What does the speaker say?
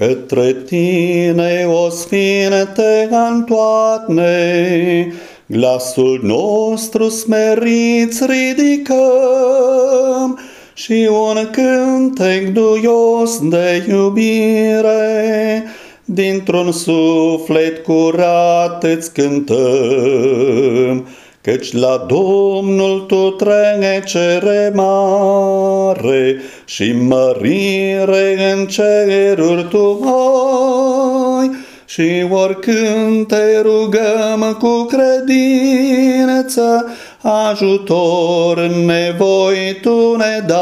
Către tine, o sfinte Antoane, glasul nostru smeriți ridicăm și un cântec duios de iubire, dintr-un suflet curat îți cântăm. Căci la Domnul tu trecere mare și mărire în ceruri tu ai, și oricând te rugăm cu credință, ajutor în nevoi tu ne dai.